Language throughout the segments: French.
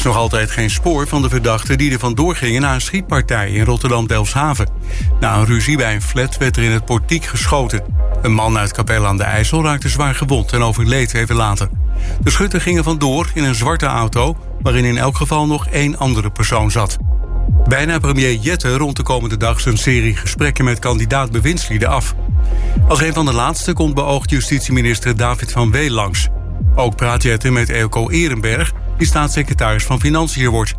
Is nog altijd geen spoor van de verdachten die er vandoor gingen na een schietpartij in Rotterdam-Delfshaven. Na een ruzie bij een flat werd er in het portiek geschoten. Een man uit Capelle aan de IJssel raakte zwaar gewond en overleed even later. De schutten gingen vandoor in een zwarte auto, waarin in elk geval nog één andere persoon zat. Bijna premier Jette rond de komende dag zijn serie gesprekken met kandidaat bewindslieden af. Als een van de laatste komt beoogd justitieminister David van Weel langs. Ook praat Jette met Eelco Ehrenberg, die staatssecretaris van Financiën wordt.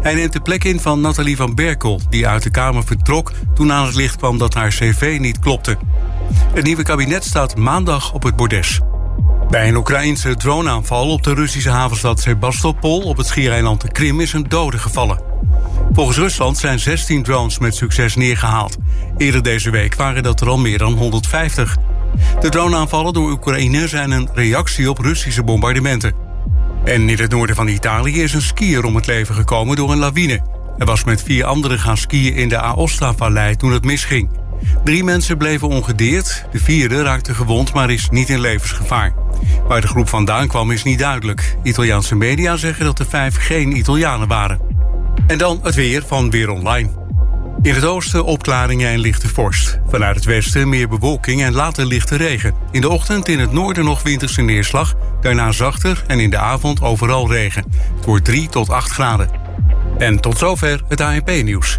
Hij neemt de plek in van Nathalie van Berkel, die uit de Kamer vertrok toen aan het licht kwam dat haar cv niet klopte. Het nieuwe kabinet staat maandag op het bordes. Bij een Oekraïnse droneaanval op de Russische havenstad Sebastopol op het schiereiland de Krim is een dode gevallen. Volgens Rusland zijn 16 drones met succes neergehaald. Eerder deze week waren dat er al meer dan 150. De droneaanvallen door Oekraïne zijn een reactie op Russische bombardementen. En in het noorden van Italië is een skier om het leven gekomen door een lawine. Hij was met vier anderen gaan skiën in de Aosta-vallei toen het misging. Drie mensen bleven ongedeerd, de vierde raakte gewond, maar is niet in levensgevaar. Waar de groep vandaan kwam is niet duidelijk. Italiaanse media zeggen dat de vijf geen Italianen waren. En dan het weer van Weer Online. In het oosten opklaringen en lichte vorst. Vanuit het westen meer bewolking en later lichte regen. In de ochtend in het noorden nog winterse neerslag. Daarna zachter en in de avond overal regen. Het wordt 3 tot 8 graden. En tot zover het ANP-nieuws.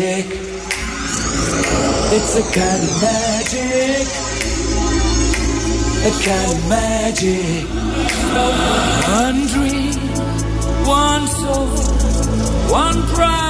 magic. It's a kind of magic. A kind of magic. One dream, one soul, one pride.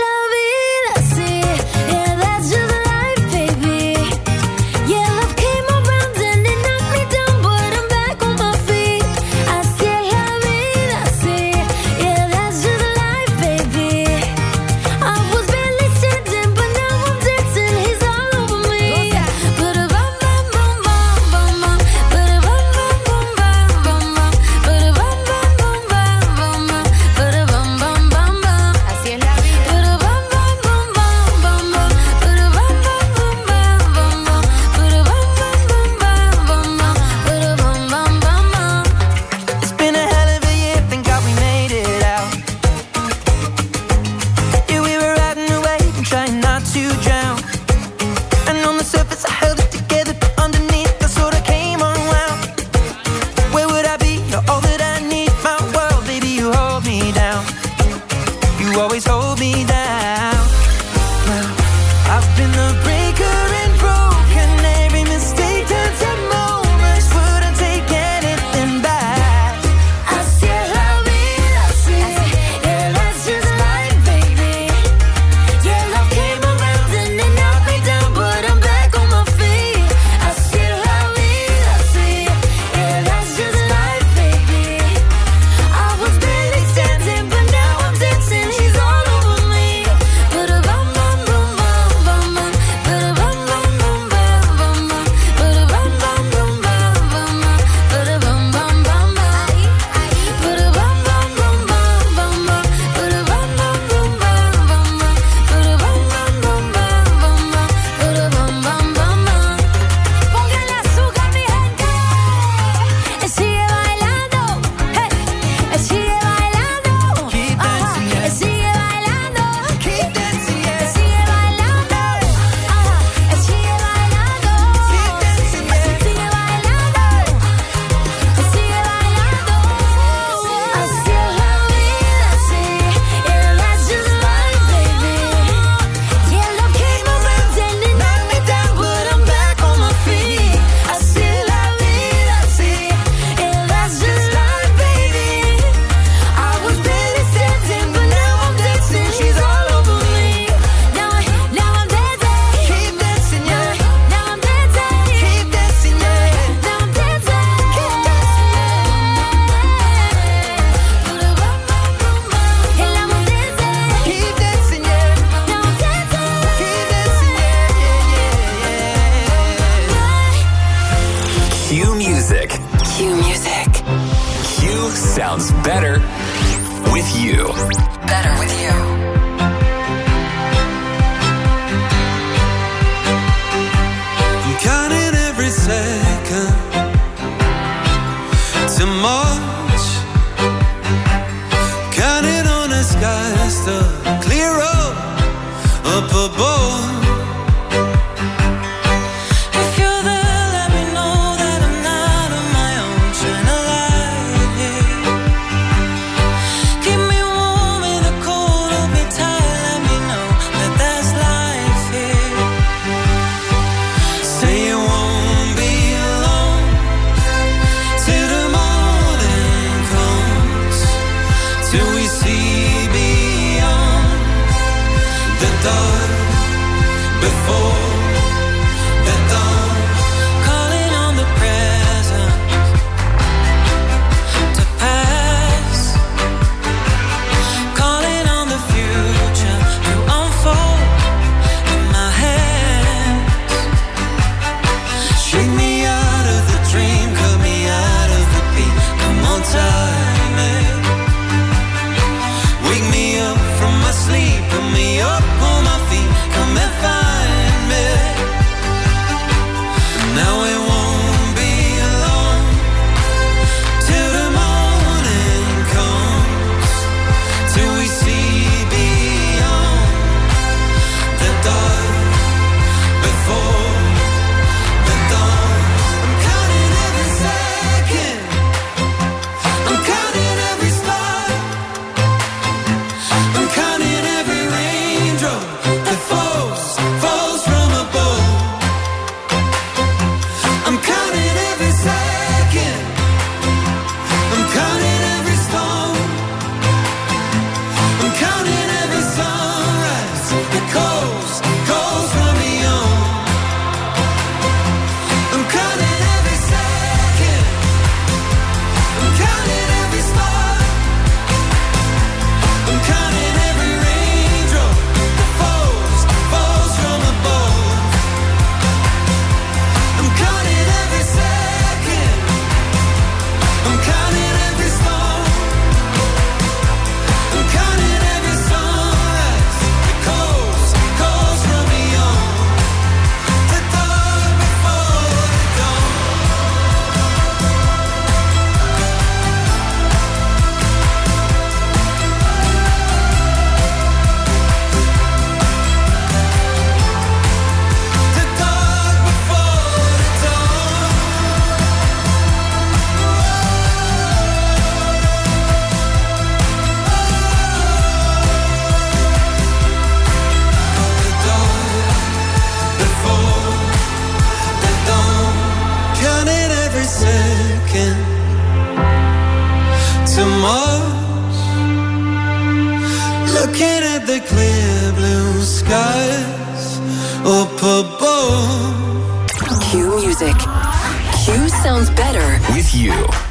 You.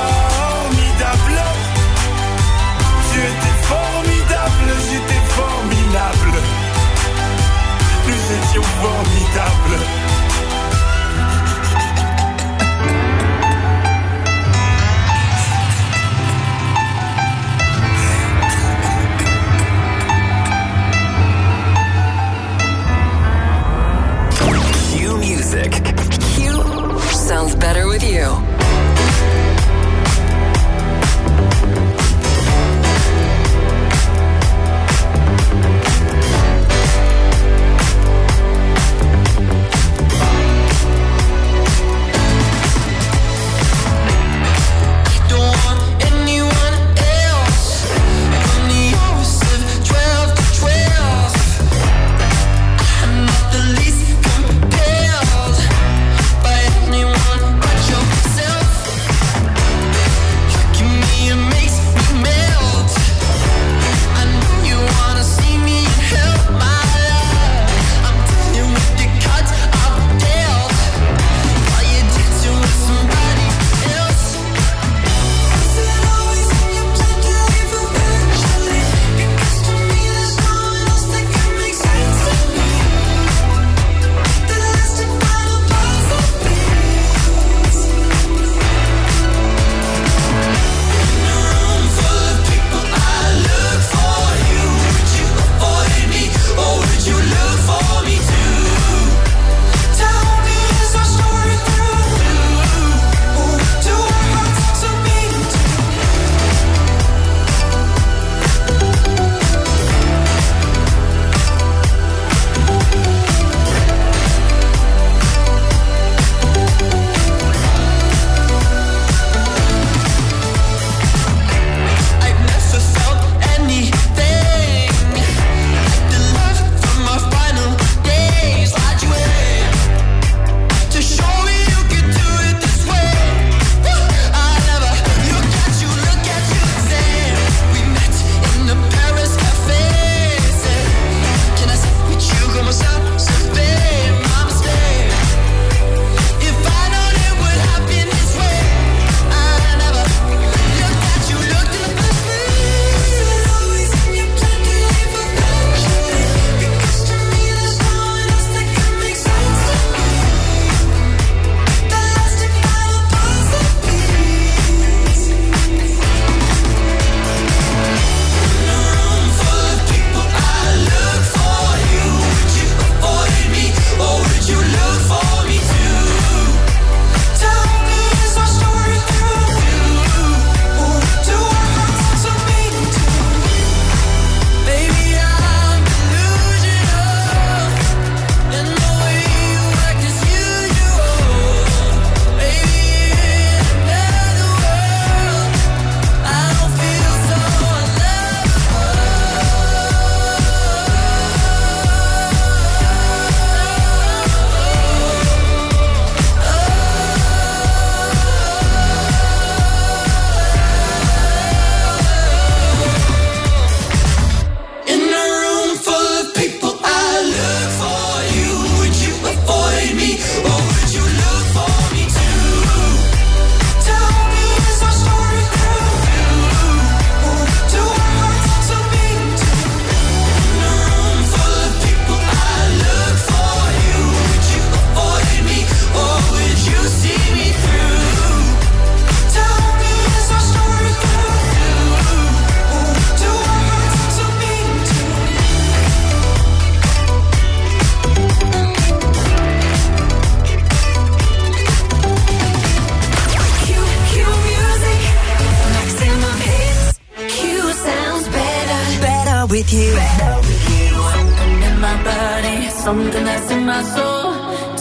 abominables. Nous étions formidables. Q music. Q sounds better with you.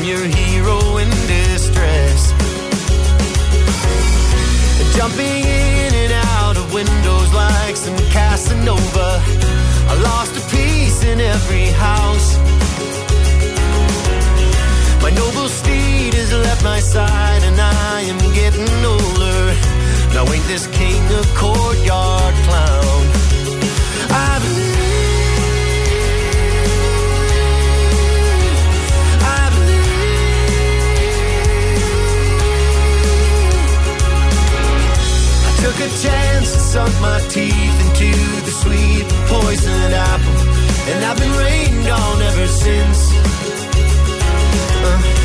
I'm your hero in distress. Jumping in and out of windows like some Casanova. I lost a piece in every house. My noble steed has left my side, and I am getting older. Now ain't this king a courtyard clown? I've a chance to sunk my teeth into the sweet poison apple. And I've been rained on ever since. Uh.